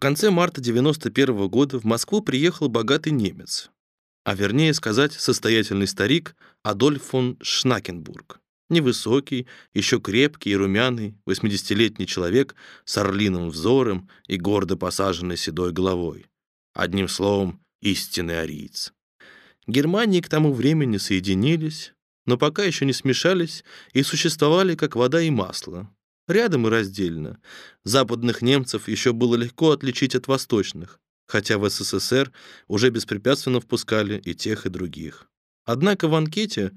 конце марта 91 года в Москву приехал богатый немец, а вернее сказать, состоятельный старик Адольф фон Шнакенбург. Невысокий, еще крепкий и румяный, 80-летний человек с орлиным взором и гордо посаженной седой головой. Одним словом, истинный ариец. Германии к тому времени соединились, но пока еще не смешались и существовали как вода и масло, рядом и раздельно. Западных немцев еще было легко отличить от восточных, хотя в СССР уже беспрепятственно впускали и тех, и других. Однако в анкете,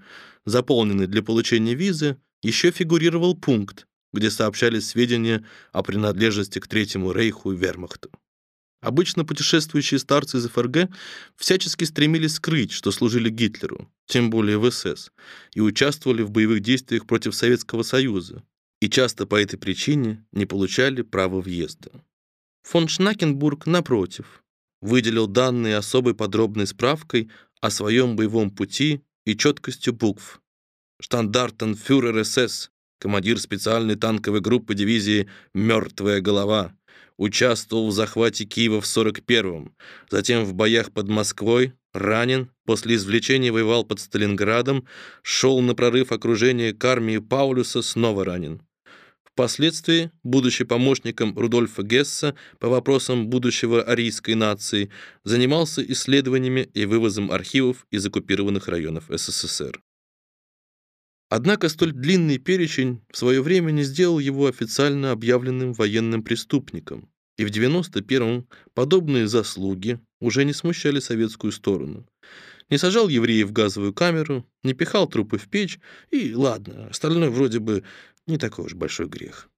заполненной для получения визы, еще фигурировал пункт, где сообщались сведения о принадлежности к Третьему Рейху и Вермахту. Обычно путешествующие старцы из ФРГ всячески стремились скрыть, что служили Гитлеру, тем более в СС, и участвовали в боевых действиях против Советского Союза, и часто по этой причине не получали права въезда. Фон Шнакенбург, напротив, выделил данные особой подробной справкой о своем боевом пути и четкостью букв. Штандартенфюрер СС, командир специальной танковой группы дивизии «Мертвая голова», участвовал в захвате Киева в 41-м, затем в боях под Москвой, ранен, после извлечения воевал под Сталинградом, шел на прорыв окружения к армии Паулюса, снова ранен. Впоследствии, будучи помощником Рудольфа Гесса по вопросам будущего арийской нации, занимался исследованиями и вывозом архивов из оккупированных районов СССР. Однако столь длинный перечень в свое время не сделал его официально объявленным военным преступником, и в 91-м подобные заслуги уже не смущали советскую сторону. Не сажал евреев в газовую камеру, не пихал трупы в печь, и ладно, остальное вроде бы не такой уж большой грех.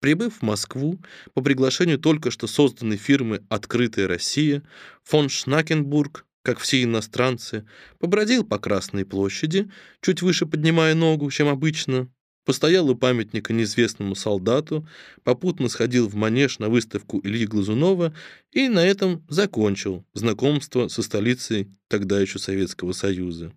Прибыв в Москву по приглашению только что созданной фирмы «Открытая Россия», фон Шнакенбург, как все иностранцы, побродил по Красной площади, чуть выше поднимая ногу, чем обычно, постоял у памятника неизвестному солдату, попутно сходил в Манеж на выставку Ильи Глазунова и на этом закончил знакомство со столицей тогда еще Советского Союза.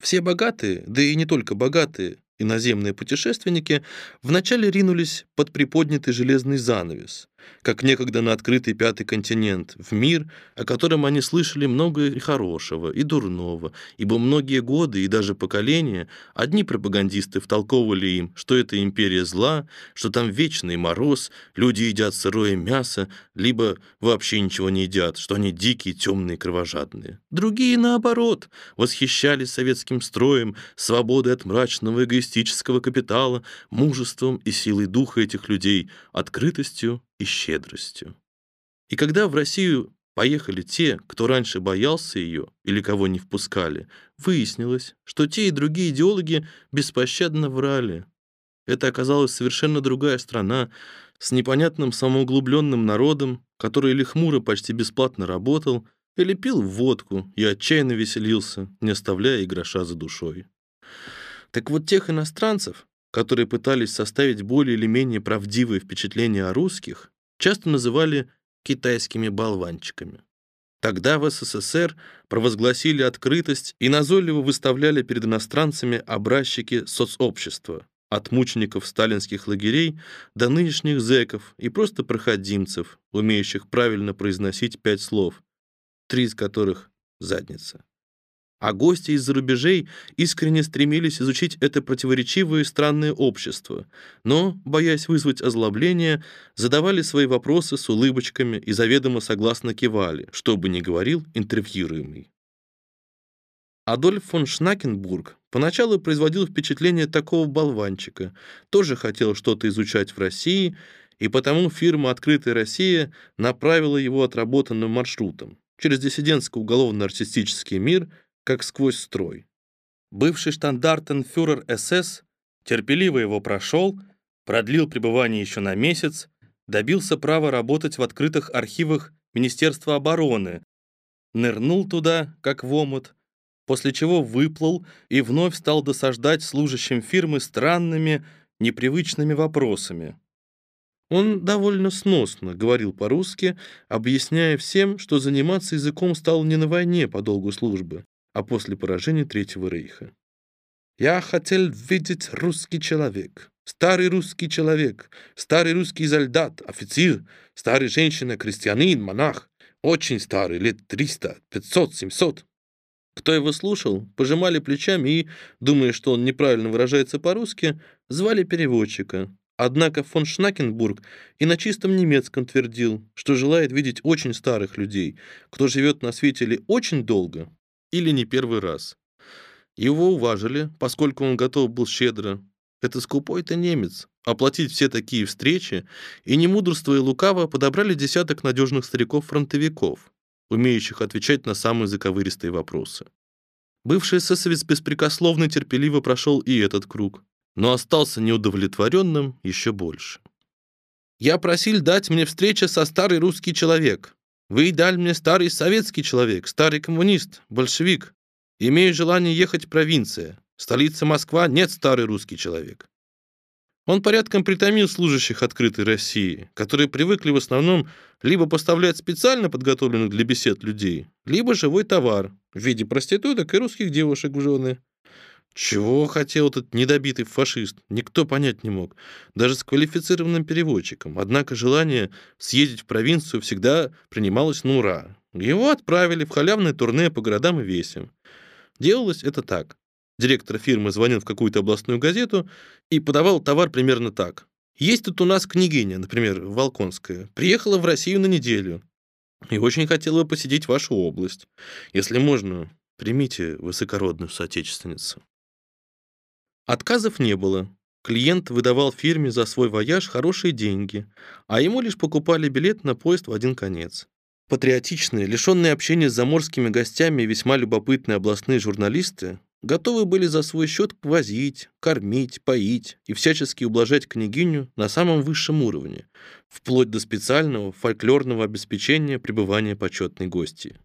Все богатые, да и не только богатые, иноземные путешественники вначале ринулись под приподнятый железный занавес, как некогда на открытый пятый континент, в мир, о котором они слышали много и хорошего, и дурного, ибо многие годы и даже поколения одни пропагандисты втолковывали им, что это империя зла, что там вечный мороз, люди едят сырое мясо, либо вообще ничего не едят, что они дикие, темные, кровожадные. Другие, наоборот, восхищались советским строем, свободой от мрачного эгоистического капитала, мужеством и силой духа этих людей, открытостью и щедростью. И когда в Россию поехали те, кто раньше боялся ее или кого не впускали, выяснилось, что те и другие идеологи беспощадно врали. Это оказалась совершенно другая страна с непонятным самоуглубленным народом, который или хмуро почти бесплатно работал, или пил водку и отчаянно веселился, не оставляя и гроша за душой. Так вот тех иностранцев, которые пытались составить более или менее правдивые впечатления о русских, часто называли китайскими болванчиками. Тогда в СССР провозгласили открытость и назойливо выставляли перед иностранцами образчики соцобщества, от мучеников сталинских лагерей до нынешних зэков и просто проходимцев, умеющих правильно произносить пять слов, три из которых — задница а гости из-за рубежей искренне стремились изучить это противоречивое и странное общество, но, боясь вызвать озлобление, задавали свои вопросы с улыбочками и заведомо согласно кивали, что бы ни говорил интервьюируемый. Адольф фон Шнакенбург поначалу производил впечатление такого болванчика, тоже хотел что-то изучать в России, и потому фирма «Открытая Россия» направила его отработанным маршрутом через диссидентско-уголовно-артистический мир – как сквозь строй. Бывший штандартенфюрер СС терпеливо его прошел, продлил пребывание еще на месяц, добился права работать в открытых архивах Министерства обороны, нырнул туда, как в омут, после чего выплыл и вновь стал досаждать служащим фирмы странными, непривычными вопросами. Он довольно сносно говорил по-русски, объясняя всем, что заниматься языком стал не на войне по долгу службы, а после поражения Третьего Рейха. «Я хотел видеть русский человек. Старый русский человек, старый русский солдат, офицер, старый женщина, крестьянин, монах. Очень старый, лет 300, 500, 700. Кто его слушал, пожимали плечами и, думая, что он неправильно выражается по-русски, звали переводчика. Однако фон Шнакенбург и на чистом немецком твердил, что желает видеть очень старых людей, кто живет на свете или очень долго, или не первый раз. Его уважили, поскольку он готов был щедро. Это скупой-то немец. Оплатить все такие встречи, и не мудрствуя лукаво, подобрали десяток надежных стариков-фронтовиков, умеющих отвечать на самые заковыристые вопросы. Бывший эсэсовец беспрекословно терпеливо прошел и этот круг, но остался неудовлетворенным еще больше. «Я просил дать мне встреча со старый русский человек. Вы дали мне старый советский человек, старый коммунист, большевик. Имею желание ехать в провинция. Столица Москва, нет старый русский человек. Он порядком притомил служащих открытой России, которые привыкли в основном либо поставлять специально подготовленных для бесед людей, либо живой товар в виде проституток и русских девушек в жены. Чего хотел этот недобитый фашист, никто понять не мог, даже с квалифицированным переводчиком. Однако желание съездить в провинцию всегда принималось на ура. Его отправили в халявное турне по городам и весям. Делалось это так. Директор фирмы звонил в какую-то областную газету и подавал товар примерно так. Есть тут у нас княгиня, например, Волконская, приехала в Россию на неделю и очень хотела посетить вашу область. Если можно, примите высокородную соотечественницу. Отказов не было. Клиент выдавал фирме за свой вояж хорошие деньги, а ему лишь покупали билет на поезд в один конец. Патриотичные, лишенные общения с заморскими гостями весьма любопытные областные журналисты готовы были за свой счет возить, кормить, поить и всячески ублажать княгиню на самом высшем уровне, вплоть до специального фольклорного обеспечения пребывания почетной гости.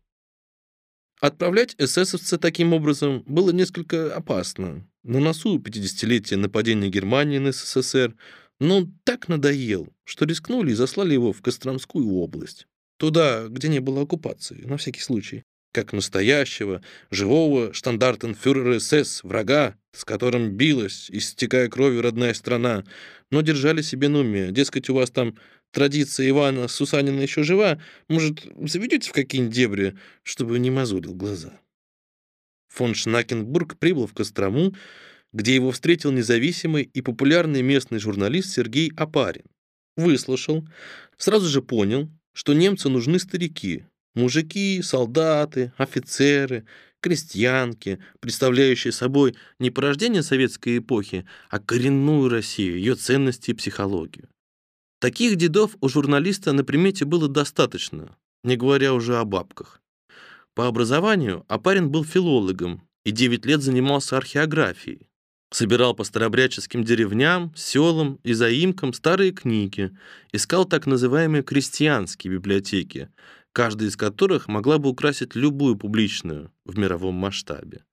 Отправлять эсэсовца таким образом было несколько опасно. На носу 50-летия нападения Германии на СССР, но он так надоел, что рискнули и заслали его в Костромскую область. Туда, где не было оккупации, на всякий случай. Как настоящего, живого штандартенфюрера СС, врага, с которым билась, истекая кровью родная страна, но держали себе на уме. Дескать, у вас там традиция Ивана Сусанина еще жива, может, заведете в какие-нибудь дебри, чтобы не мозолил глаза. Фон Шнакенбург прибыл в Кострому, где его встретил независимый и популярный местный журналист Сергей Апарин. Выслушал, сразу же понял, что немцу нужны старики, мужики, солдаты, офицеры, крестьянки, представляющие собой не порождение советской эпохи, а коренную Россию, ее ценности и психологию. Таких дедов у журналиста на примете было достаточно, не говоря уже о бабках. По образованию Апарин был филологом и 9 лет занимался археографией. Собирал по старобряческим деревням, селам и заимкам старые книги, искал так называемые крестьянские библиотеки, каждая из которых могла бы украсить любую публичную в мировом масштабе.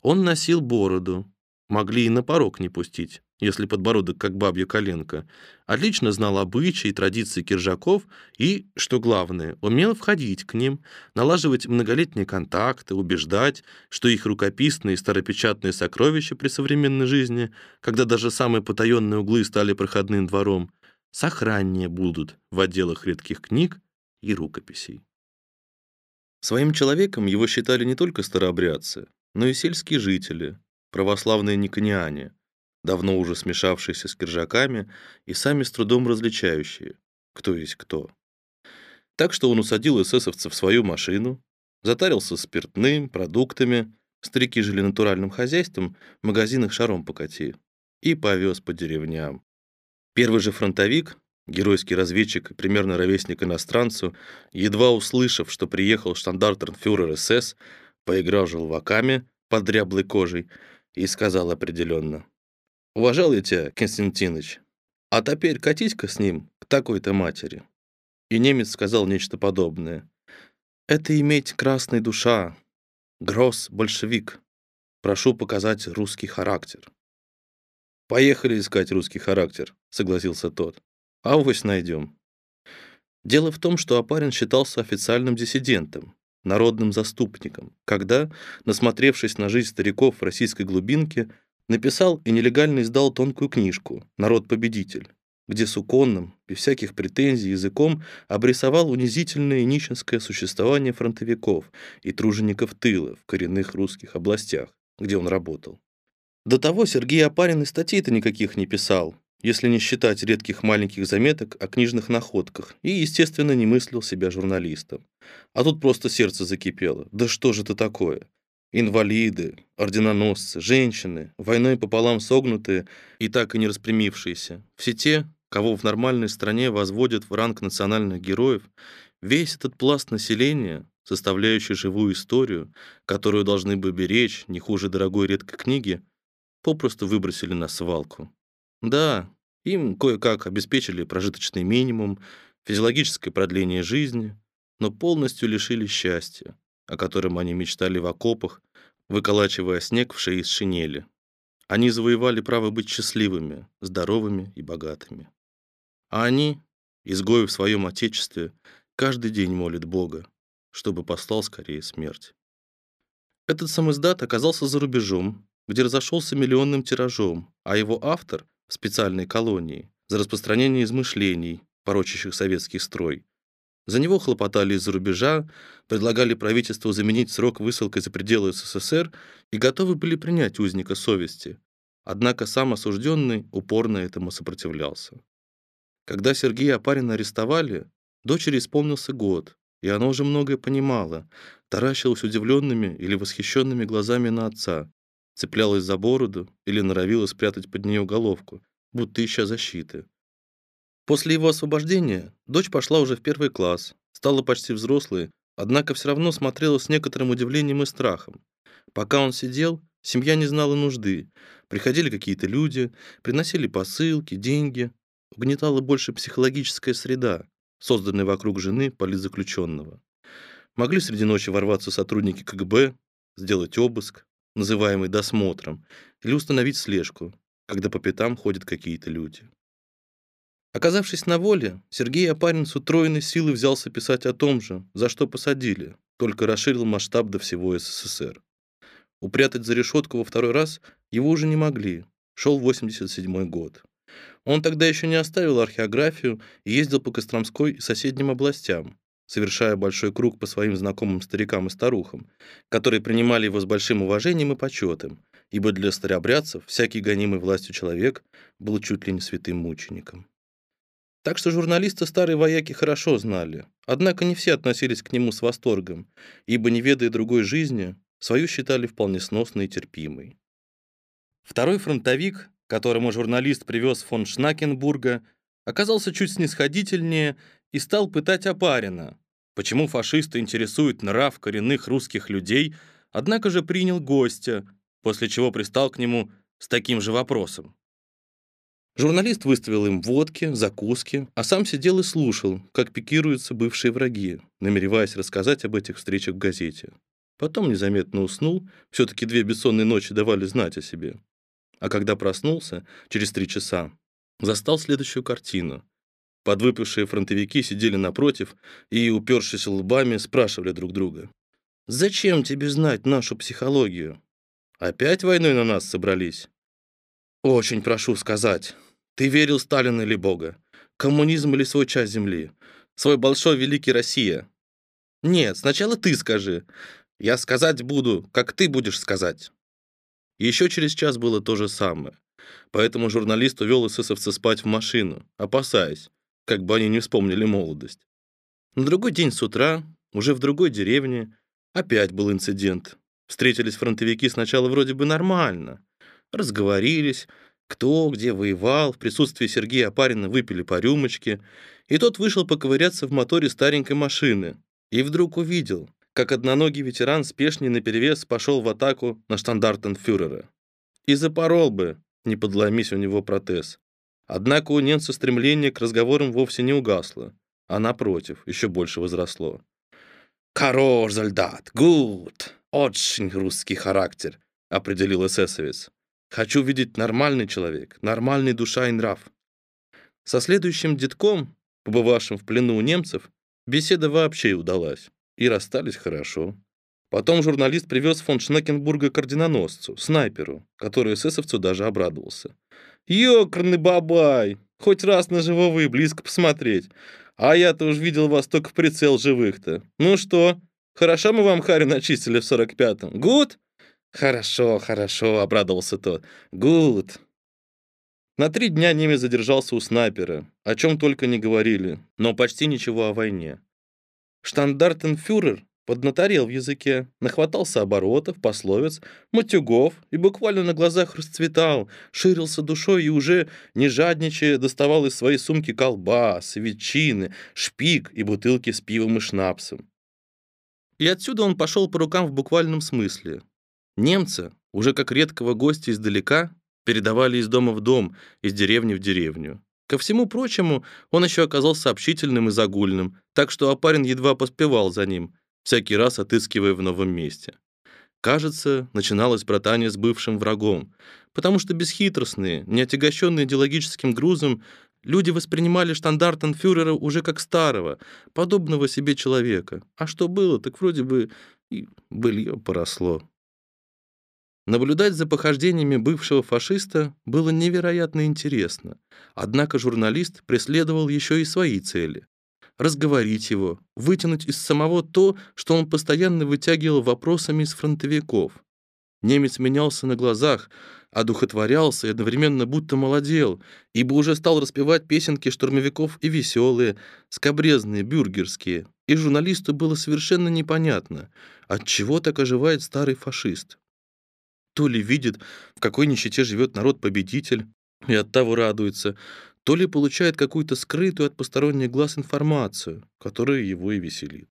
Он носил бороду, могли и на порог не пустить, если подбородок как бабья коленка, отлично знал обычаи и традиции киржаков и, что главное, умел входить к ним, налаживать многолетние контакты, убеждать, что их рукописные и старопечатные сокровища при современной жизни, когда даже самые потаенные углы стали проходным двором, сохраннее будут в отделах редких книг и рукописей. Своим человеком его считали не только старообрядцы, но и сельские жители, православные никониане, давно уже смешавшиеся с киржаками и сами с трудом различающие, кто есть кто. Так что он усадил эсэсовцев в свою машину, затарился спиртным, продуктами, старики жили натуральным хозяйством, в магазинах шаром покати, и повез по деревням. Первый же фронтовик, геройский разведчик примерно ровесник иностранцу, едва услышав, что приехал штандартенфюрер СС, поиграл желваками под дряблой кожей и сказал определенно Уважал я тебя, Константиныч. А теперь катись-ка с ним к такой-то матери». И немец сказал нечто подобное. «Это иметь красной душа. Гросс большевик. Прошу показать русский характер». «Поехали искать русский характер», — согласился тот. «А авось найдем». Дело в том, что Апарин считался официальным диссидентом, народным заступником, когда, насмотревшись на жизнь стариков в российской глубинке, написал и нелегально издал тонкую книжку «Народ-победитель», где суконным, без всяких претензий языком обрисовал унизительное нищенское существование фронтовиков и тружеников тыла в коренных русских областях, где он работал. До того Сергей Апарин и статей-то никаких не писал, если не считать редких маленьких заметок о книжных находках, и, естественно, не мыслил себя журналистом. А тут просто сердце закипело. Да что же это такое? Инвалиды, орденоносцы, женщины, войной пополам согнутые и так и не распрямившиеся. Все те, кого в нормальной стране возводят в ранг национальных героев, весь этот пласт населения, составляющий живую историю, которую должны бы беречь не хуже дорогой редкой книги, попросту выбросили на свалку. Да, им кое-как обеспечили прожиточный минимум, физиологическое продление жизни, но полностью лишили счастья, о котором они мечтали в окопах, выколачивая снег в шее из шинели. Они завоевали право быть счастливыми, здоровыми и богатыми. А они, изгои в своем отечестве, каждый день молят Бога, чтобы послал скорее смерть. Этот самоиздат оказался за рубежом, где разошелся миллионным тиражом, а его автор в специальной колонии за распространение измышлений, порочащих советский строй. За него хлопотали из-за рубежа, предлагали правительству заменить срок высылкой за пределы СССР и готовы были принять узника совести. Однако сам осужденный упорно этому сопротивлялся. Когда Сергея Апарина арестовали, дочери исполнился год, и она уже многое понимала, таращилась удивленными или восхищенными глазами на отца, цеплялась за бороду или норовила спрятать под нее головку, будто ища защиты. После его освобождения дочь пошла уже в первый класс, стала почти взрослой, однако все равно смотрела с некоторым удивлением и страхом. Пока он сидел, семья не знала нужды. Приходили какие-то люди, приносили посылки, деньги. Угнетала больше психологическая среда, созданная вокруг жены политзаключенного. Могли среди ночи ворваться сотрудники КГБ, сделать обыск, называемый досмотром, или установить слежку, когда по пятам ходят какие-то люди. Оказавшись на воле, Сергей Апарин с утроенной силой взялся писать о том же, за что посадили, только расширил масштаб до всего СССР. Упрятать за решетку во второй раз его уже не могли. Шел 87 год. Он тогда еще не оставил археографию и ездил по Костромской и соседним областям, совершая большой круг по своим знакомым старикам и старухам, которые принимали его с большим уважением и почетом, ибо для старообрядцев всякий гонимый властью человек был чуть ли не святым мучеником. Так что журналисты старой вояки хорошо знали, однако не все относились к нему с восторгом, ибо, не ведая другой жизни, свою считали вполне сносной и терпимой. Второй фронтовик, которому журналист привез фон Шнакенбурга, оказался чуть снисходительнее и стал пытать Апарина, почему фашисты интересуют нрав коренных русских людей, однако же принял гостя, после чего пристал к нему с таким же вопросом. Журналист выставил им водки, закуски, а сам сидел и слушал, как пикируются бывшие враги, намереваясь рассказать об этих встречах в газете. Потом незаметно уснул, все-таки две бессонные ночи давали знать о себе. А когда проснулся, через три часа, застал следующую картину. Подвыпившие фронтовики сидели напротив и, упершись лбами, спрашивали друг друга. «Зачем тебе знать нашу психологию? Опять войной на нас собрались?» «Очень прошу сказать, ты верил Сталин или Бога? Коммунизм или свой часть земли? Свой большой великий Россия?» «Нет, сначала ты скажи. Я сказать буду, как ты будешь сказать». Еще через час было то же самое. Поэтому журналист увел эсэсовца спать в машину, опасаясь, как бы они не вспомнили молодость. На другой день с утра, уже в другой деревне, опять был инцидент. Встретились фронтовики сначала вроде бы нормально. Разговорились, кто где воевал, в присутствии Сергея Апарина выпили по рюмочке, и тот вышел поковыряться в моторе старенькой машины. И вдруг увидел, как одноногий ветеран спешней наперевес пошел в атаку на штандартенфюрера. И запорол бы, не подломись у него протез. Однако у немца стремление к разговорам вовсе не угасло, а напротив, еще больше возросло. «Хорош, солдат, гуд, очень русский характер», — определил эсэсовец. «Хочу видеть нормальный человек, нормальный душа и нрав». Со следующим детком, побывавшим в плену у немцев, беседа вообще удалась, и расстались хорошо. Потом журналист привез фон Шнекенбурга к снайперу, который эсэсовцу даже обрадовался. «Ёкарный бабай! Хоть раз на живого и близко посмотреть. А я-то уж видел вас только в прицел живых-то. Ну что, хорошо мы вам Харри начистили в 45-м? Гуд?» «Хорошо, хорошо», — обрадовался тот. «Гуд». На три дня немец задержался у снайпера, о чем только не говорили, но почти ничего о войне. Штандартенфюрер поднаторел в языке, нахватался оборотов, пословиц, матюгов и буквально на глазах расцветал, ширился душой и уже, не жадничая, доставал из своей сумки колбас, ветчины, шпик и бутылки с пивом и шнапсом. И отсюда он пошел по рукам в буквальном смысле. Немца, уже как редкого гостя издалека, передавали из дома в дом, из деревни в деревню. Ко всему прочему, он еще оказался общительным и загульным, так что Апарин едва поспевал за ним, всякий раз отыскивая в новом месте. Кажется, начиналось братание с бывшим врагом, потому что бесхитростные, не отягощенные идеологическим грузом, люди воспринимали штандартенфюрера уже как старого, подобного себе человека. А что было, так вроде бы и былье поросло. Наблюдать за похождениями бывшего фашиста было невероятно интересно, однако журналист преследовал еще и свои цели. Разговорить его, вытянуть из самого то, что он постоянно вытягивал вопросами из фронтовиков. Немец менялся на глазах, одухотворялся и одновременно будто молодел, ибо уже стал распевать песенки штурмовиков и веселые, скобрезные, бюргерские, и журналисту было совершенно непонятно, от чего так оживает старый фашист. То ли видит, в какой нищете живет народ-победитель, и оттого радуется, то ли получает какую-то скрытую от посторонних глаз информацию, которая его и веселит.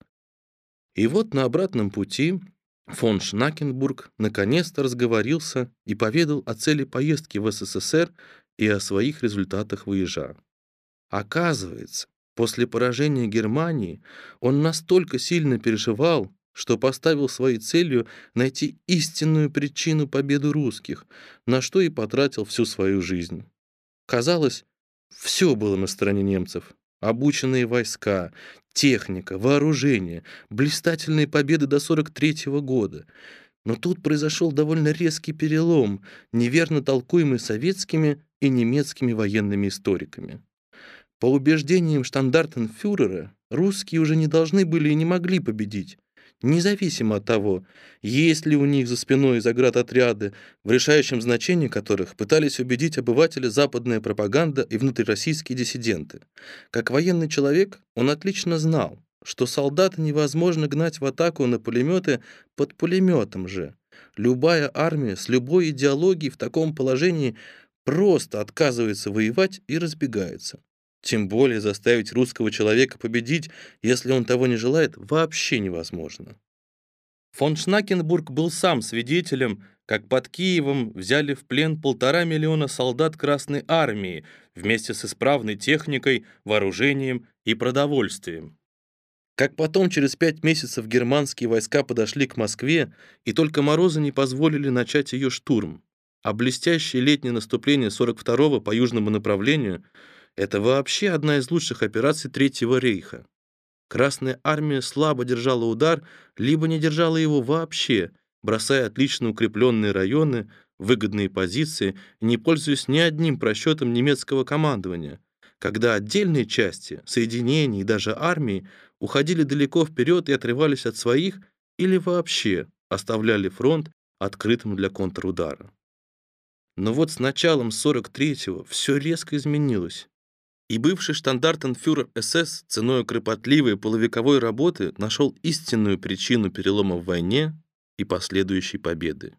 И вот на обратном пути фон Шнакенбург наконец-то разговорился и поведал о цели поездки в СССР и о своих результатах выезжа. Оказывается, после поражения Германии он настолько сильно переживал, что поставил своей целью найти истинную причину победы русских, на что и потратил всю свою жизнь. Казалось, все было на стороне немцев. Обученные войска, техника, вооружение, блистательные победы до 43 -го года. Но тут произошел довольно резкий перелом, неверно толкуемый советскими и немецкими военными историками. По убеждениям штандартенфюрера, русские уже не должны были и не могли победить, независимо от того, есть ли у них за спиной заградотряды, в решающем значении которых пытались убедить обывателя западная пропаганда и внутрироссийские диссиденты. Как военный человек он отлично знал, что солдата невозможно гнать в атаку на пулеметы под пулеметом же. Любая армия с любой идеологией в таком положении просто отказывается воевать и разбегается. Тем более заставить русского человека победить, если он того не желает, вообще невозможно. Фон Шнакенбург был сам свидетелем, как под Киевом взяли в плен полтора миллиона солдат Красной Армии вместе с исправной техникой, вооружением и продовольствием. Как потом через пять месяцев германские войска подошли к Москве, и только морозы не позволили начать ее штурм. А блестящее летнее наступление 42-го по южному направлению — это вообще одна из лучших операций Третьего рейха. Красная армия слабо держала удар, либо не держала его вообще, бросая отлично укрепленные районы, выгодные позиции, не пользуясь ни одним просчетом немецкого командования, когда отдельные части, соединения и даже армии уходили далеко вперед и отрывались от своих или вообще оставляли фронт открытым для контрудара. Но вот с началом 43-го все резко изменилось и бывший штандартенфюрер СС ценой кропотливой полувековой работы нашел истинную причину перелома в войне и последующей победы.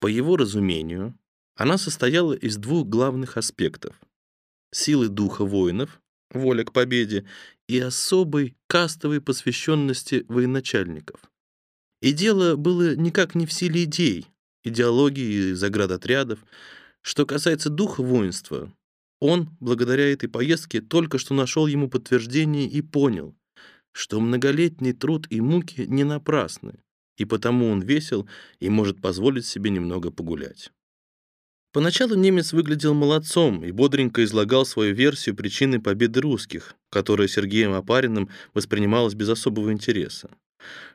По его разумению, она состояла из двух главных аспектов — силы духа воинов, воля к победе, и особой кастовой посвященности военачальников. И дело было никак не в силе идей, идеологии и заградотрядов. Что касается духа воинства, он, благодаря этой поездке, только что нашел ему подтверждение и понял, что многолетний труд и муки не напрасны, и потому он весел и может позволить себе немного погулять. Поначалу немец выглядел молодцом и бодренько излагал свою версию причины победы русских, которая Сергеем Апариным воспринималась без особого интереса.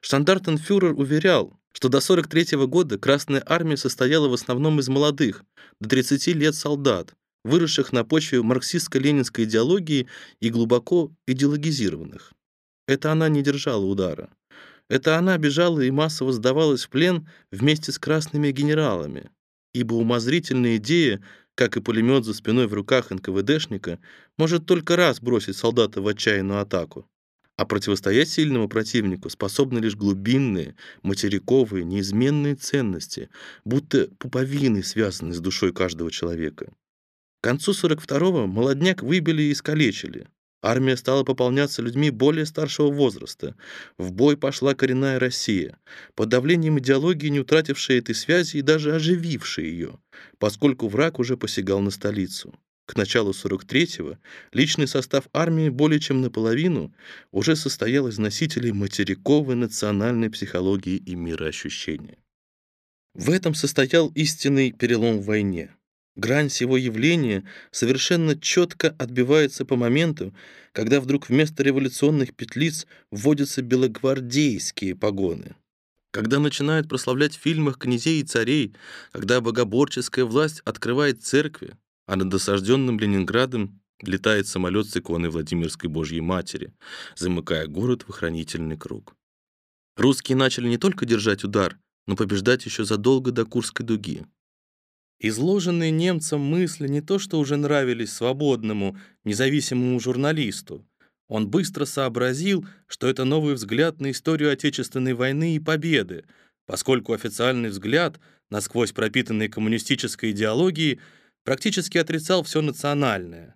Штандартенфюрер уверял, что до 43 -го года Красная Армия состояла в основном из молодых, до 30 лет солдат, выросших на почве марксистско-ленинской идеологии и глубоко идеологизированных. Это она не держала удара. Это она бежала и массово сдавалась в плен вместе с красными генералами, ибо умозрительная идея, как и пулемет за спиной в руках НКВДшника, может только раз бросить солдата в отчаянную атаку. А противостоять сильному противнику способны лишь глубинные, материковые, неизменные ценности, будто пуповины, связанные с душой каждого человека. К концу 42-го молодняк выбили и искалечили. Армия стала пополняться людьми более старшего возраста. В бой пошла коренная Россия, под давлением идеологии, не утратившая этой связи и даже оживившая ее, поскольку враг уже посягал на столицу. К началу 43-го личный состав армии более чем наполовину уже состоял из носителей материковой национальной психологии и мироощущения. В этом состоял истинный перелом в войне. Грань всего явления совершенно четко отбивается по моменту, когда вдруг вместо революционных петлиц вводятся белогвардейские погоны. Когда начинают прославлять в фильмах князей и царей, когда богоборческая власть открывает церкви, а над осажденным Ленинградом летает самолет с иконой Владимирской Божьей Матери, замыкая город в охранительный круг. Русские начали не только держать удар, но побеждать еще задолго до Курской дуги. Изложенные немцам мысли не то что уже нравились свободному, независимому журналисту. Он быстро сообразил, что это новый взгляд на историю Отечественной войны и победы, поскольку официальный взгляд, насквозь пропитанный коммунистической идеологией, практически отрицал все национальное.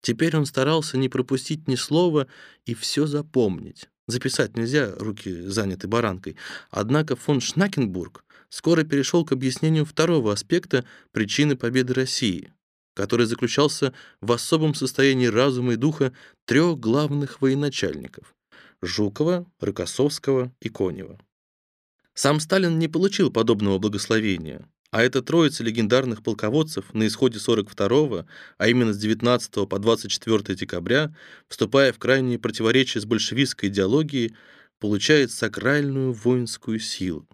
Теперь он старался не пропустить ни слова и все запомнить. Записать нельзя, руки заняты баранкой. Однако фон Шнакенбург скоро перешел к объяснению второго аспекта причины победы России, который заключался в особом состоянии разума и духа трех главных военачальников — Жукова, Рокоссовского и Конева. Сам Сталин не получил подобного благословения, а эта троица легендарных полководцев на исходе 42-го, а именно с 19 по 24 декабря, вступая в крайнее противоречие с большевистской идеологией, получает сакральную воинскую силу.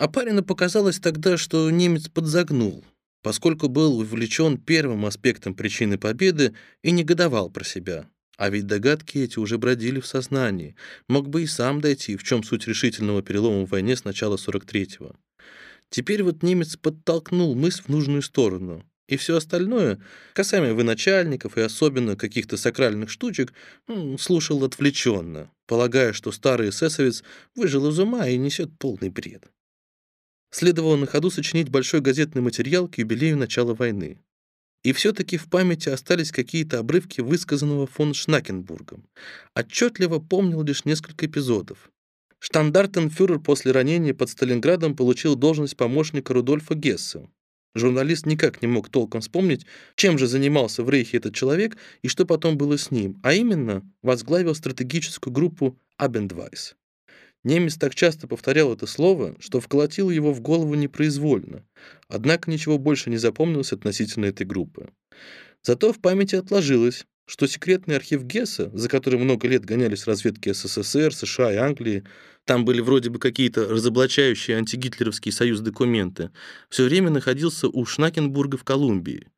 А Апарину показалось тогда, что немец подзагнул, поскольку был увлечен первым аспектом причины победы и негодовал про себя. А ведь догадки эти уже бродили в сознании. Мог бы и сам дойти, в чем суть решительного перелома в войне с начала 43-го. Теперь вот немец подтолкнул мысль в нужную сторону. И все остальное, касаемо военачальников и особенно каких-то сакральных штучек, слушал отвлеченно, полагая, что старый эсэсовец выжил из ума и несет полный бред. Следовало на ходу сочинить большой газетный материал к юбилею начала войны. И все-таки в памяти остались какие-то обрывки высказанного фон Шнакенбургом. Отчетливо помнил лишь несколько эпизодов. Штандартенфюрер после ранения под Сталинградом получил должность помощника Рудольфа Гесса. Журналист никак не мог толком вспомнить, чем же занимался в Рейхе этот человек и что потом было с ним, а именно возглавил стратегическую группу Абендвайс. Немец так часто повторял это слово, что вколотил его в голову непроизвольно, однако ничего больше не запомнилось относительно этой группы. Зато в памяти отложилось, что секретный архив Гесса, за которым много лет гонялись разведки СССР, США и Англии, там были вроде бы какие-то разоблачающие антигитлеровский союз документы, все время находился у Шнакенбурга в Колумбии.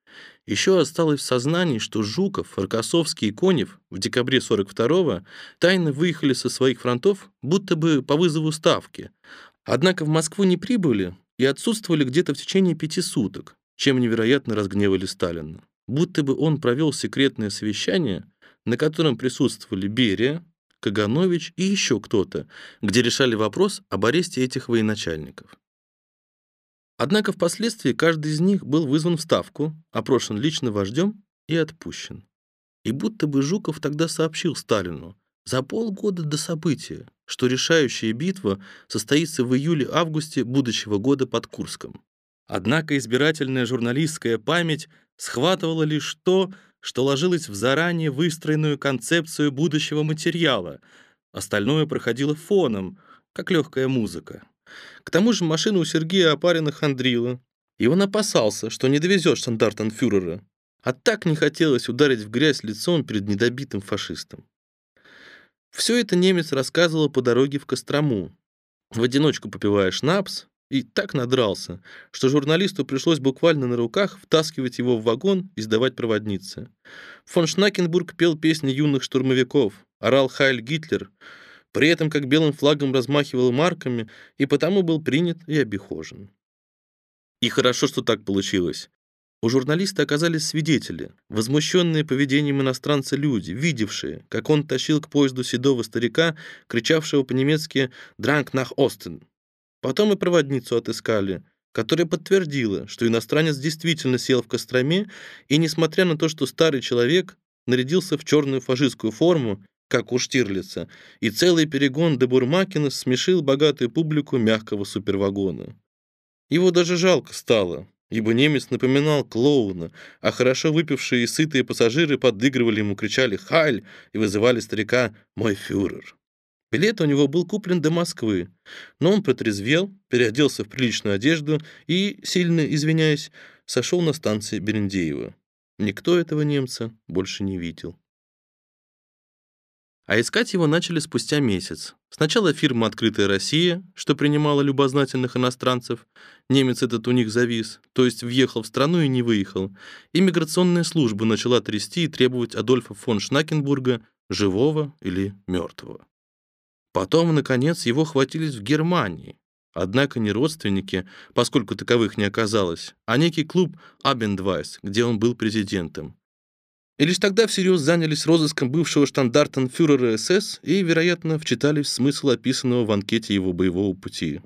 Еще осталось в сознании, что Жуков, Рокоссовский и Конев в декабре 42-го тайно выехали со своих фронтов, будто бы по вызову ставки. Однако в Москву не прибыли и отсутствовали где-то в течение пяти суток, чем невероятно разгневали Сталина. Будто бы он провел секретное совещание, на котором присутствовали Берия, Каганович и еще кто-то, где решали вопрос об аресте этих военачальников. Однако впоследствии каждый из них был вызван в Ставку, опрошен лично вождем и отпущен. И будто бы Жуков тогда сообщил Сталину за полгода до события, что решающая битва состоится в июле-августе будущего года под Курском. Однако избирательная журналистская память схватывала лишь то, что ложилось в заранее выстроенную концепцию будущего материала, остальное проходило фоном, как легкая музыка. К тому же машина у Сергея Опарина хандрила, и он опасался, что не довезет штандартенфюрера. А так не хотелось ударить в грязь лицом перед недобитым фашистом. Все это немец рассказывал по дороге в Кострому. В одиночку попивая шнапс, и так надрался, что журналисту пришлось буквально на руках втаскивать его в вагон и сдавать проводнице. Фон Шнакенбург пел песни юных штурмовиков, орал «Хайль Гитлер», при этом как белым флагом размахивал марками и потому был принят и обихожен. И хорошо, что так получилось. У журналиста оказались свидетели, возмущенные поведением иностранца люди, видевшие, как он тащил к поезду седого старика, кричавшего по-немецки «Дранг nach Остен». Потом и проводницу отыскали, которая подтвердила, что иностранец действительно сел в Костроме, и, несмотря на то, что старый человек нарядился в черную фашистскую форму, как у Штирлица, и целый перегон до Бурмакина смешил богатую публику мягкого супервагона. Его даже жалко стало, ибо немец напоминал клоуна, а хорошо выпившие и сытые пассажиры подыгрывали ему, кричали «Хайль!» и вызывали старика «Мой фюрер!». Билет у него был куплен до Москвы, но он протрезвел, переоделся в приличную одежду и, сильно извиняясь, сошел на станции Берендеева. Никто этого немца больше не видел. А искать его начали спустя месяц. Сначала фирма «Открытая Россия», что принимала любознательных иностранцев. Немец этот у них завис, то есть въехал в страну и не выехал. Иммиграционная служба начала трясти и требовать Адольфа фон Шнакенбурга живого или мертвого. Потом, наконец, его хватились в Германии. Однако не родственники, поскольку таковых не оказалось, а некий клуб «Абендвайс», где он был президентом. И лишь тогда всерьез занялись розыском бывшего штандартенфюрера СС и, вероятно, вчитались в смысл описанного в анкете его боевого пути.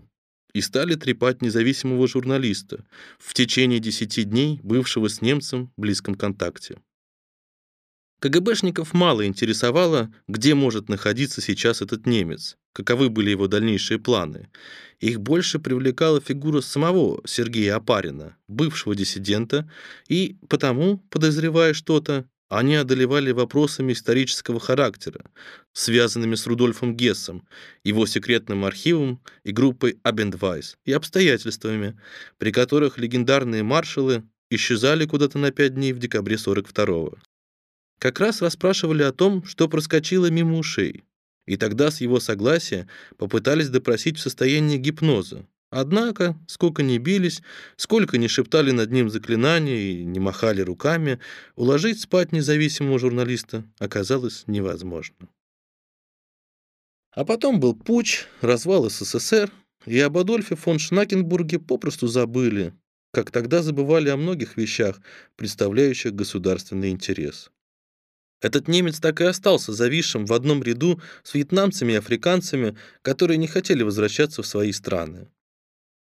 И стали трепать независимого журналиста, в течение десяти дней бывшего с немцем в близком контакте. КГБшников мало интересовало, где может находиться сейчас этот немец, каковы были его дальнейшие планы. Их больше привлекала фигура самого Сергея Апарина, бывшего диссидента, и потому, подозревая что-то, они одолевали вопросами исторического характера, связанными с Рудольфом Гессом, его секретным архивом и группой Абендвайс, и обстоятельствами, при которых легендарные маршалы исчезали куда-то на пять дней в декабре 42-го. Как раз расспрашивали о том, что проскочило мимо ушей, и тогда с его согласия попытались допросить в состоянии гипноза, Однако, сколько ни бились, сколько ни шептали над ним заклинания и не махали руками, уложить спать независимого журналиста оказалось невозможно. А потом был путь, развал СССР, и об Адольфе фон Шнакенбурге попросту забыли, как тогда забывали о многих вещах, представляющих государственный интерес. Этот немец так и остался зависшим в одном ряду с вьетнамцами и африканцами, которые не хотели возвращаться в свои страны.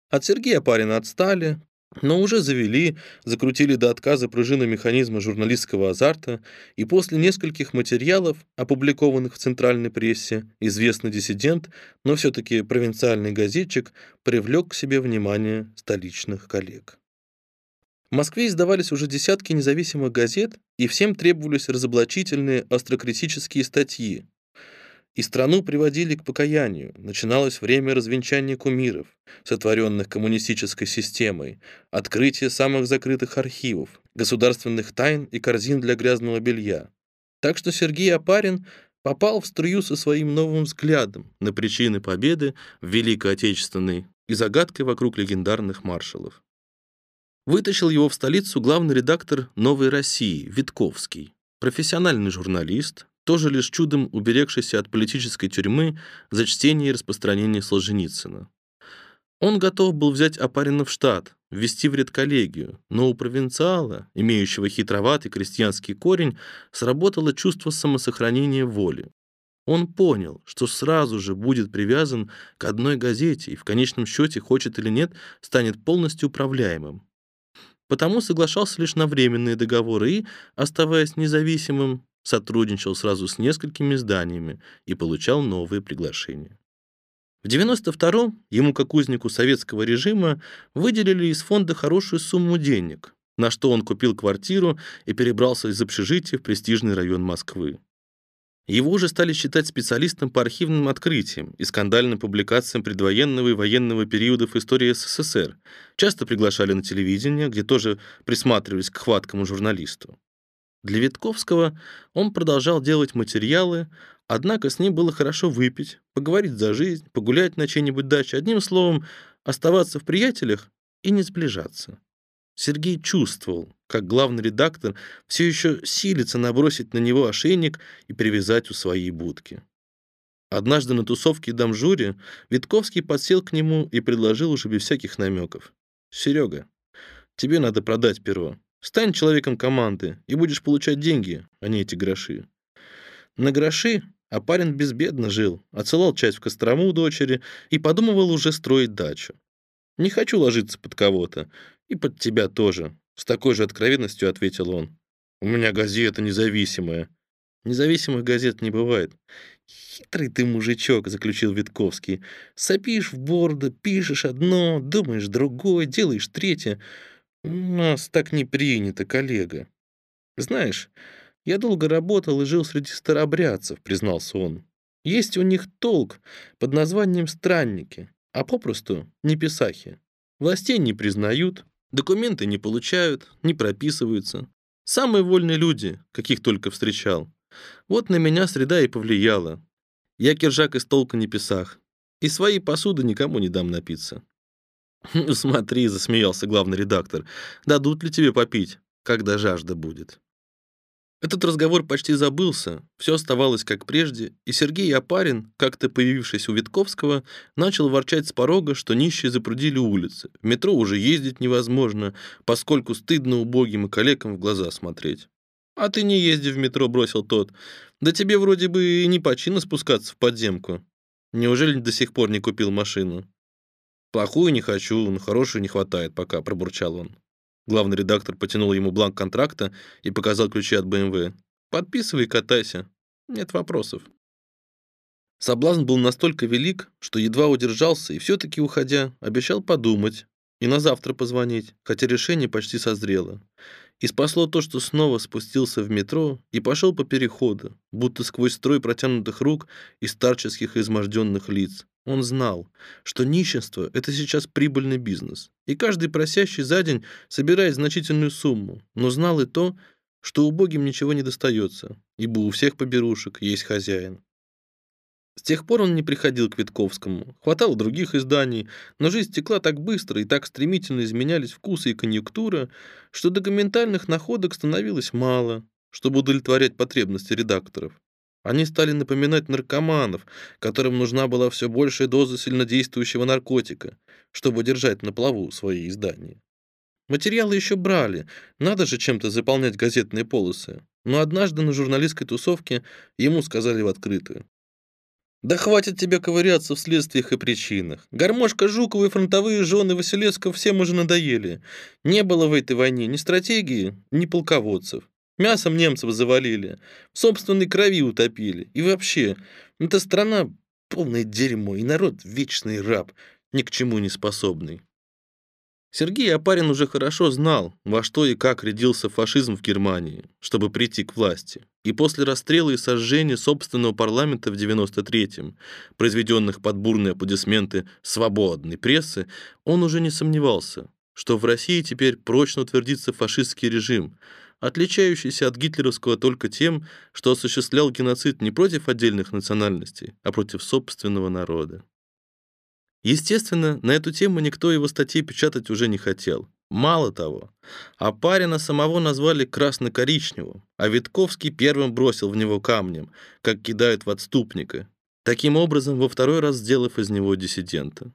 От Сергея Парина отстали, но уже завели, закрутили до отказа пружины механизма журналистского азарта, и после нескольких материалов, опубликованных в центральной прессе, известный диссидент, но все-таки провинциальный газетчик, привлек к себе внимание столичных коллег. В Москве издавались уже десятки независимых газет, и всем требовались разоблачительные острокритические статьи, и страну приводили к покаянию. Начиналось время развенчания кумиров, сотворенных коммунистической системой, открытие самых закрытых архивов, государственных тайн и корзин для грязного белья. Так что Сергей Апарин попал в струю со своим новым взглядом на причины победы в Великой Отечественной и загадкой вокруг легендарных маршалов. Вытащил его в столицу главный редактор «Новой России» Витковский, профессиональный журналист, тоже лишь чудом уберегшийся от политической тюрьмы за чтение и распространение Солженицына. Он готов был взять Апарина в штат, ввести в редколлегию, но у провинциала, имеющего хитроватый крестьянский корень, сработало чувство самосохранения воли. Он понял, что сразу же будет привязан к одной газете и в конечном счете, хочет или нет, станет полностью управляемым. Потому соглашался лишь на временные договоры и, оставаясь независимым, сотрудничал сразу с несколькими изданиями и получал новые приглашения. В 92-м ему, как узнику советского режима, выделили из фонда хорошую сумму денег, на что он купил квартиру и перебрался из общежития в престижный район Москвы. Его уже стали считать специалистом по архивным открытиям и скандальным публикациям предвоенного и военного периодов истории СССР. Часто приглашали на телевидение, где тоже присматривались к хваткому журналисту. Для Витковского он продолжал делать материалы, однако с ним было хорошо выпить, поговорить за жизнь, погулять на чьей-нибудь даче, одним словом, оставаться в приятелях и не сближаться. Сергей чувствовал, как главный редактор все еще силится набросить на него ошейник и привязать у своей будки. Однажды на тусовке Дамжуре Витковский подсел к нему и предложил уже без всяких намеков. «Серега, тебе надо продать перо. Стань человеком команды и будешь получать деньги, а не эти гроши». На гроши а парень безбедно жил, отсылал часть в Кострому дочери и подумывал уже строить дачу. «Не хочу ложиться под кого-то, и под тебя тоже», — с такой же откровенностью ответил он. «У меня газета независимая». «Независимых газет не бывает. «Хитрый ты мужичок», — заключил Витковский. «Сопишь в борду, пишешь одно, думаешь другое, делаешь третье. У нас так не принято, коллега». «Знаешь, я долго работал и жил среди старобрядцев», — признался он. «Есть у них толк под названием «странники», а попросту не писахи. Властей не признают, документы не получают, не прописываются. Самые вольные люди, каких только встречал. Вот на меня среда и повлияла. Я киржак из толка не писах. И своей посуды никому не дам напиться. «Ну смотри», — засмеялся главный редактор, «дадут ли тебе попить, когда жажда будет?» Этот разговор почти забылся, все оставалось как прежде, и Сергей Апарин, как-то появившись у Витковского, начал ворчать с порога, что нищие запрудили улицы. В метро уже ездить невозможно, поскольку стыдно убогим и коллегам в глаза смотреть. «А ты не езди в метро», — бросил тот. «Да тебе вроде бы и не по чину спускаться в подземку. Неужели до сих пор не купил машину?» «Плохую не хочу, но хорошую не хватает пока», — пробурчал он. Главный редактор потянул ему бланк контракта и показал ключи от БМВ. «Подписывай и катайся. Нет вопросов». Соблазн был настолько велик, что едва удержался и все-таки, уходя, обещал подумать и на завтра позвонить, хотя решение почти созрело. И спасло то, что снова спустился в метро и пошел по переходу, будто сквозь строй протянутых рук и старческих изможденных лиц. Он знал, что нищенство — это сейчас прибыльный бизнес, и каждый просящий за день собирает значительную сумму, но знал и то, что убогим ничего не достается, ибо у всех поберушек есть хозяин. С тех пор он не приходил к Витковскому. Хватало других изданий, но жизнь текла так быстро и так стремительно изменялись вкусы и конъюнктура, что документальных находок становилось мало, чтобы удовлетворять потребности редакторов. Они стали напоминать наркоманов, которым нужна была все большая доза сильнодействующего наркотика, чтобы держать на плаву свои издания. Материалы еще брали, надо же чем-то заполнять газетные полосы. Но однажды на журналистской тусовке ему сказали в открытую. Да хватит тебе ковыряться в следствиях и причинах. Гармошка Жукова и фронтовые жены Василевского всем уже надоели. Не было в этой войне ни стратегии, ни полководцев. Мясом немцев завалили, в собственной крови утопили. И вообще, эта страна полное дерьмо, и народ вечный раб, ни к чему не способный. Сергей Апарин уже хорошо знал, во что и как рядился фашизм в Германии, чтобы прийти к власти. И после расстрела и сожжения собственного парламента в 93-м, произведенных под бурные аплодисменты свободной прессы, он уже не сомневался, что в России теперь прочно утвердится фашистский режим, отличающийся от гитлеровского только тем, что осуществлял геноцид не против отдельных национальностей, а против собственного народа. Естественно, на эту тему никто его статьи печатать уже не хотел. Мало того, Апарина самого назвали красно-коричневым, а Витковский первым бросил в него камнем, как кидают в отступника, таким образом во второй раз сделав из него диссидента.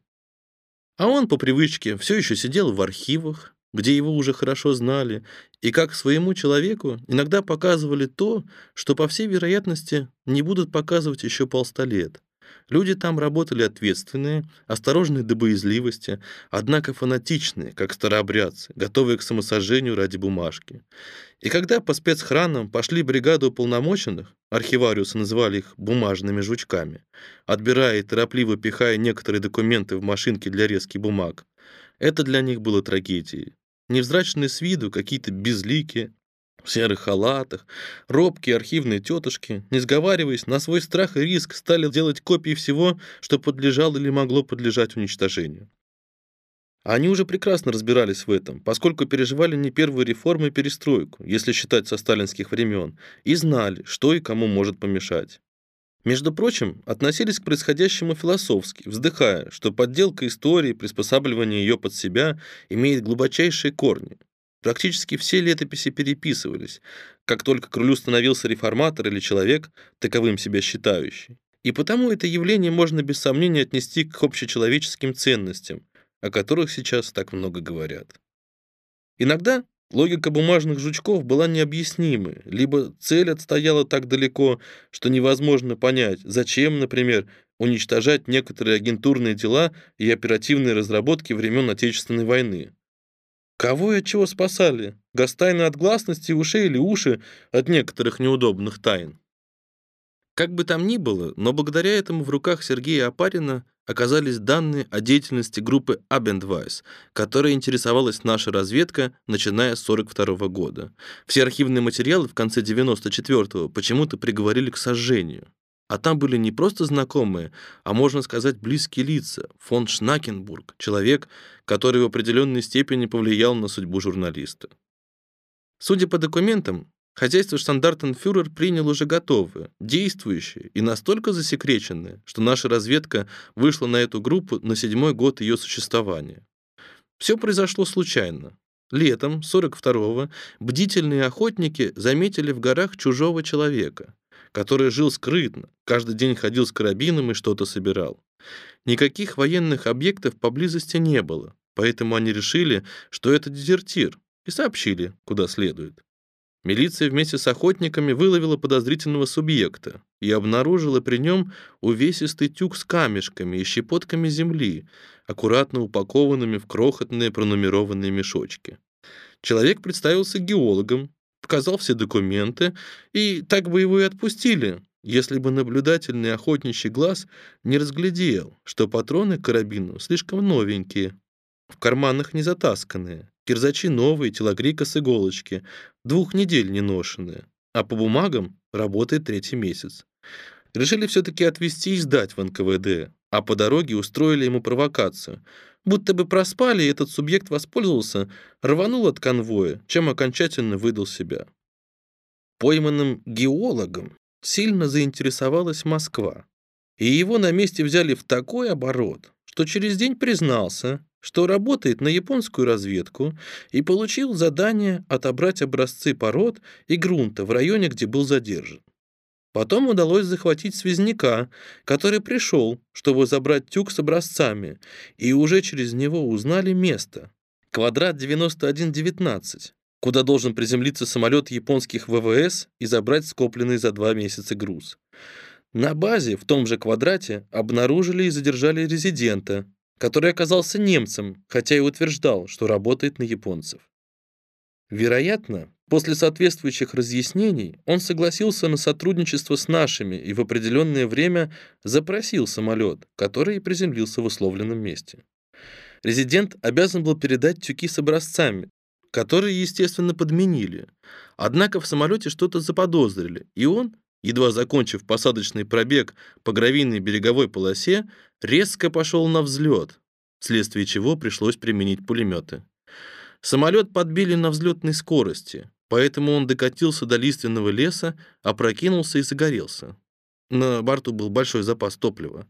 А он по привычке все еще сидел в архивах, где его уже хорошо знали, и как своему человеку иногда показывали то, что, по всей вероятности, не будут показывать еще полста лет. Люди там работали ответственные, осторожные до боязливости, однако фанатичные, как старообрядцы, готовые к самосожжению ради бумажки. И когда по спецхранам пошли бригаду уполномоченных, архивариусы называли их «бумажными жучками», отбирая и торопливо пихая некоторые документы в машинки для резки бумаг, это для них было трагедией. Невзрачные с виду, какие-то безликие, в серых халатах, робкие архивные тетушки, не сговариваясь, на свой страх и риск стали делать копии всего, что подлежало или могло подлежать уничтожению. Они уже прекрасно разбирались в этом, поскольку переживали не первую реформу и перестройку, если считать со сталинских времен, и знали, что и кому может помешать. Между прочим, относились к происходящему философски, вздыхая, что подделка истории, приспосабливание ее под себя имеет глубочайшие корни. Практически все летописи переписывались, как только к рулю становился реформатор или человек, таковым себя считающий. И потому это явление можно без сомнения отнести к общечеловеческим ценностям, о которых сейчас так много говорят. Иногда Логика бумажных жучков была необъяснимой, либо цель отстояла так далеко, что невозможно понять, зачем, например, уничтожать некоторые агентурные дела и оперативные разработки времен Отечественной войны. Кого и от чего спасали? Гастайны от гласности, ушей или уши от некоторых неудобных тайн? Как бы там ни было, но благодаря этому в руках Сергея Апарина оказались данные о деятельности группы Abendweiss, которой интересовалась наша разведка, начиная с 42 года. Все архивные материалы в конце 94-го почему-то приговорили к сожжению. А там были не просто знакомые, а можно сказать близкие лица. Фон Шнакенбург, человек, который в определенной степени повлиял на судьбу журналиста. Судя по документам, Хозяйство штандартенфюрер принял уже готовое, действующее и настолько засекреченное, что наша разведка вышла на эту группу на седьмой год ее существования. Все произошло случайно. Летом 42-го бдительные охотники заметили в горах чужого человека, который жил скрытно, каждый день ходил с карабином и что-то собирал. Никаких военных объектов поблизости не было, поэтому они решили, что это дезертир, и сообщили, куда следует. Милиция вместе с охотниками выловила подозрительного субъекта и обнаружила при нем увесистый тюк с камешками и щепотками земли, аккуратно упакованными в крохотные пронумерованные мешочки. Человек представился геологом, показал все документы, и так бы его и отпустили, если бы наблюдательный охотничий глаз не разглядел, что патроны к карабину слишком новенькие, в карманах не затасканные, Кирзачи новые, телогрейка с иголочки, двух недель не ношенные, а по бумагам работает третий месяц. Решили все-таки отвезти и сдать в НКВД, а по дороге устроили ему провокацию. Будто бы проспали, и этот субъект воспользовался, рванул от конвоя, чем окончательно выдал себя. Пойманным геологом сильно заинтересовалась Москва, и его на месте взяли в такой оборот, что через день признался, что работает на японскую разведку и получил задание отобрать образцы пород и грунта в районе, где был задержан. Потом удалось захватить связняка, который пришел, чтобы забрать тюк с образцами, и уже через него узнали место. Квадрат 9119, куда должен приземлиться самолет японских ВВС и забрать скопленный за два месяца груз. На базе в том же квадрате обнаружили и задержали резидента, который оказался немцем, хотя и утверждал, что работает на японцев. Вероятно, после соответствующих разъяснений он согласился на сотрудничество с нашими и в определенное время запросил самолет, который и приземлился в условленном месте. Резидент обязан был передать тюки с образцами, которые, естественно, подменили. Однако в самолете что-то заподозрили, и он, едва закончив посадочный пробег по гравийной береговой полосе, резко пошел на взлет, вследствие чего пришлось применить пулеметы. Самолет подбили на взлетной скорости, поэтому он докатился до лиственного леса, опрокинулся и загорелся. На борту был большой запас топлива.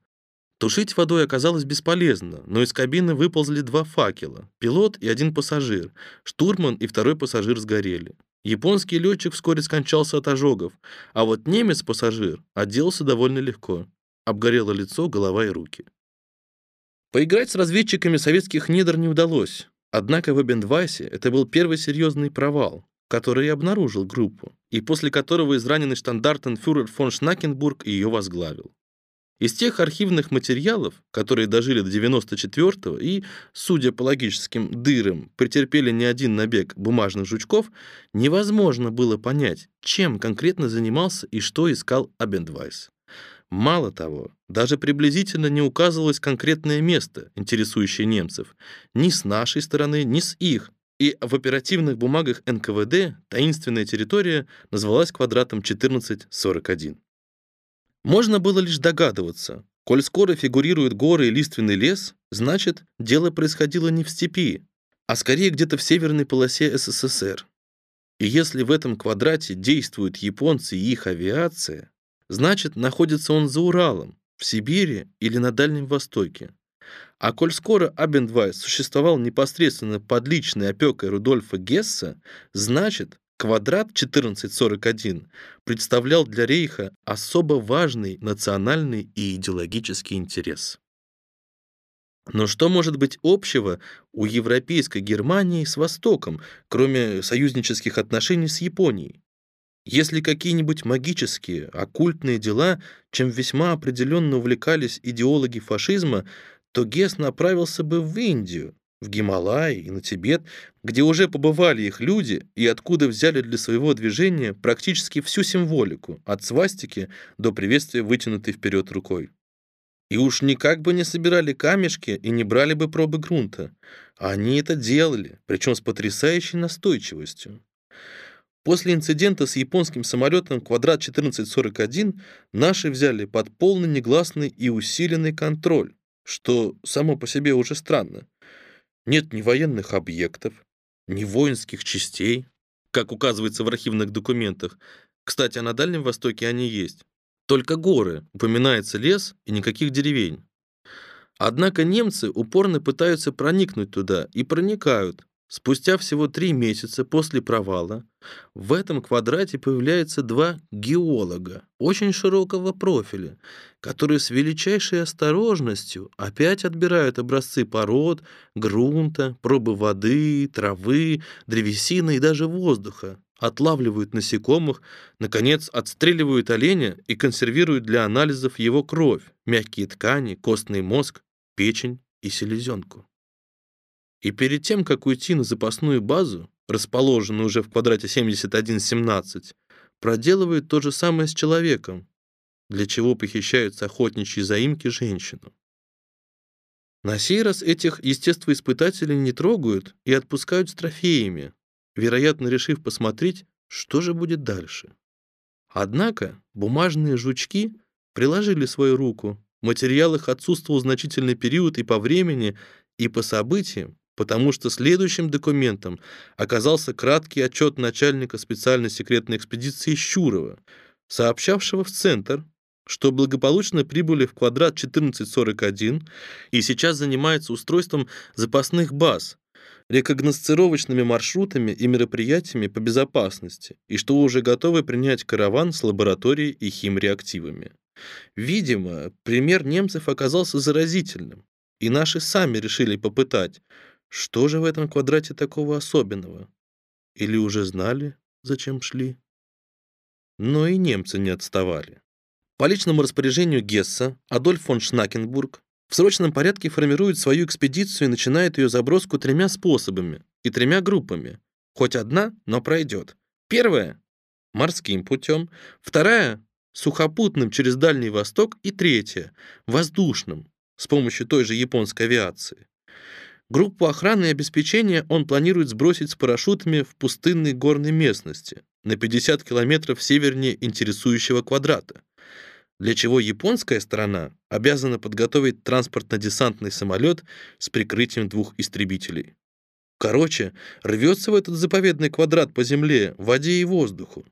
Тушить водой оказалось бесполезно, но из кабины выползли два факела, пилот и один пассажир, штурман и второй пассажир сгорели. Японский летчик вскоре скончался от ожогов, а вот немец-пассажир отделался довольно легко. Обгорело лицо, голова и руки. Поиграть с разведчиками советских недр не удалось, однако в Эбендвайсе это был первый серьезный провал, который и обнаружил группу, и после которого израненный штандартенфюрер фон Шнакенбург ее возглавил. Из тех архивных материалов, которые дожили до 94-го и, судя по логическим дырам, претерпели не один набег бумажных жучков, невозможно было понять, чем конкретно занимался и что искал Абендвайс. Мало того, даже приблизительно не указывалось конкретное место, интересующее немцев, ни с нашей стороны, ни с их, и в оперативных бумагах НКВД таинственная территория называлась квадратом 1441. Можно было лишь догадываться, Коль скоро фигурируют горы и лиственный лес, значит, дело происходило не в степи, а скорее где-то в северной полосе СССР. И если в этом квадрате действуют японцы и их авиация, значит, находится он за Уралом, в Сибири или на Дальнем Востоке. А коль скоро Абендвайс существовал непосредственно под личной опекой Рудольфа Гесса, значит, квадрат 1441 представлял для Рейха особо важный национальный и идеологический интерес. Но что может быть общего у европейской Германии с Востоком, кроме союзнических отношений с Японией? Если какие-нибудь магические, оккультные дела, чем весьма определенно увлекались идеологи фашизма, то Гесс направился бы в Индию, в Гималаи и на Тибет, где уже побывали их люди и откуда взяли для своего движения практически всю символику, от свастики до приветствия вытянутой вперед рукой. И уж никак бы не собирали камешки и не брали бы пробы грунта. А они это делали, причем с потрясающей настойчивостью. После инцидента с японским самолетом «Квадрат 1441» наши взяли под полный негласный и усиленный контроль, что само по себе уже странно. Нет ни военных объектов, ни воинских частей, как указывается в архивных документах. Кстати, а на Дальнем Востоке они есть. Только горы, упоминается лес и никаких деревень. Однако немцы упорно пытаются проникнуть туда и проникают, Спустя всего три месяца после провала в этом квадрате появляются два геолога очень широкого профиля, которые с величайшей осторожностью опять отбирают образцы пород, грунта, пробы воды, травы, древесины и даже воздуха, отлавливают насекомых, наконец отстреливают оленя и консервируют для анализов его кровь, мягкие ткани, костный мозг, печень и селезенку. И перед тем, как уйти на запасную базу, расположенную уже в квадрате 7117, проделывают то же самое с человеком, для чего похищают с охотничьей заимки женщину. На сей раз этих естествоиспытателей не трогают и отпускают с трофеями, вероятно, решив посмотреть, что же будет дальше. Однако бумажные жучки приложили свою руку, в материалах отсутствовал значительный период и по времени, и по событиям, потому что следующим документом оказался краткий отчет начальника специальной секретной экспедиции Щурова, сообщавшего в Центр, что благополучно прибыли в квадрат 1441 и сейчас занимается устройством запасных баз, рекогносцировочными маршрутами и мероприятиями по безопасности, и что уже готовы принять караван с лабораторией и химреактивами. Видимо, пример немцев оказался заразительным, и наши сами решили попытать, что же в этом квадрате такого особенного? Или уже знали, зачем шли? Но и немцы не отставали. По личному распоряжению Гесса Адольф фон Шнакенбург в срочном порядке формирует свою экспедицию и начинает ее заброску тремя способами и тремя группами. Хоть одна, но пройдет. Первая — морским путем, вторая — сухопутным через Дальний Восток и третья — воздушным, с помощью той же японской авиации. Группу охраны и обеспечения он планирует сбросить с парашютами в пустынной горной местности на 50 километров севернее интересующего квадрата, для чего японская сторона обязана подготовить транспортно-десантный самолет с прикрытием двух истребителей. Короче, рвется в этот заповедный квадрат по земле, воде и воздуху,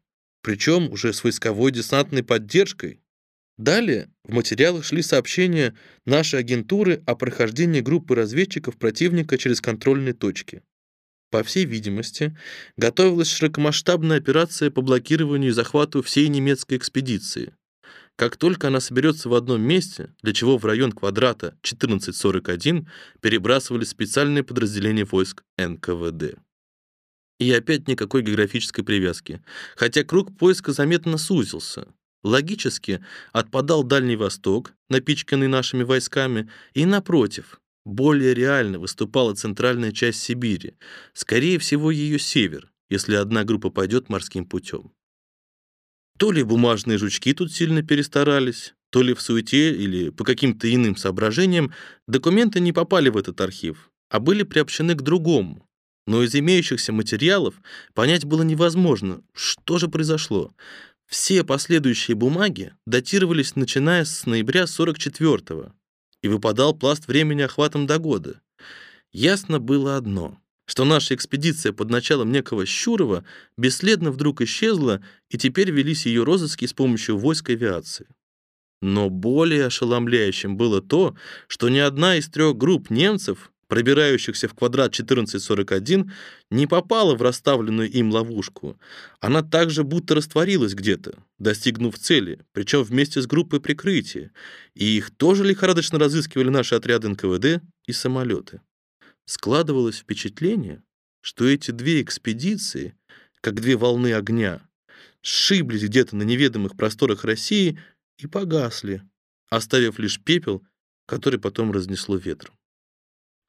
причем уже с войсковой десантной поддержкой, Далее в материалах шли сообщения нашей агентуры о прохождении группы разведчиков противника через контрольные точки. По всей видимости, готовилась широкомасштабная операция по блокированию и захвату всей немецкой экспедиции. Как только она соберется в одном месте, для чего в район квадрата 1441 перебрасывали специальные подразделения войск НКВД. И опять никакой географической привязки, хотя круг поиска заметно сузился. Логически отпадал Дальний Восток, напичканный нашими войсками, и напротив, более реально выступала центральная часть Сибири, скорее всего, ее север, если одна группа пойдет морским путем. То ли бумажные жучки тут сильно перестарались, то ли в суете или по каким-то иным соображениям документы не попали в этот архив, а были приобщены к другому. Но из имеющихся материалов понять было невозможно, что же произошло. Все последующие бумаги датировались начиная с ноября 44-го, и выпадал пласт времени охватом до года. Ясно было одно, что наша экспедиция под началом некого Щурова бесследно вдруг исчезла, и теперь велись ее розыски с помощью войск авиации. Но более ошеломляющим было то, что ни одна из трех групп немцев, пробирающихся в квадрат 1441, не попала в расставленную им ловушку. Она также будто растворилась где-то, достигнув цели, причем вместе с группой прикрытия, и их тоже лихорадочно разыскивали наши отряды НКВД и самолеты. Складывалось впечатление, что эти две экспедиции, как две волны огня, сшиблись где-то на неведомых просторах России и погасли, оставив лишь пепел, который потом разнесло ветром.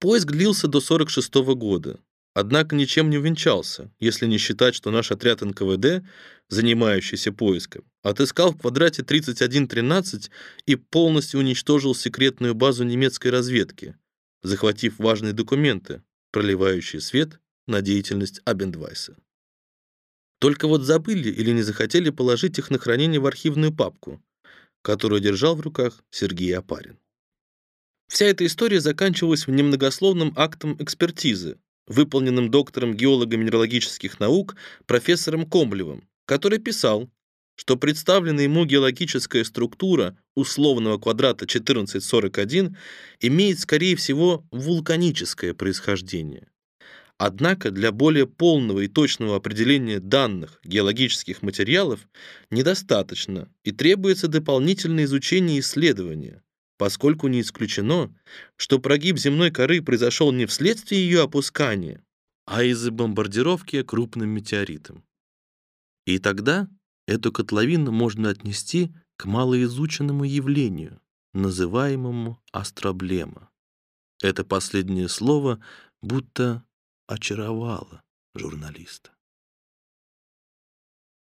Поиск длился до 46 -го года, однако ничем не увенчался, если не считать, что наш отряд НКВД, занимающийся поиском, отыскал в квадрате 3113 и полностью уничтожил секретную базу немецкой разведки, захватив важные документы, проливающие свет на деятельность Абендвайса. Только вот забыли или не захотели положить их на хранение в архивную папку, которую держал в руках Сергей Апарин. Вся эта история заканчивалась немногословным актом экспертизы, выполненным доктором геолого-минералогических наук профессором Комлевым, который писал, что представленная ему геологическая структура условного квадрата 1441 имеет, скорее всего, вулканическое происхождение. Однако для более полного и точного определения данных геологических материалов недостаточно и требуется дополнительное изучение и исследование, поскольку не исключено, что прогиб земной коры произошел не вследствие ее опускания, а из-за бомбардировки крупным метеоритом. И тогда эту котловину можно отнести к малоизученному явлению, называемому астроблема. Это последнее слово будто очаровало журналиста.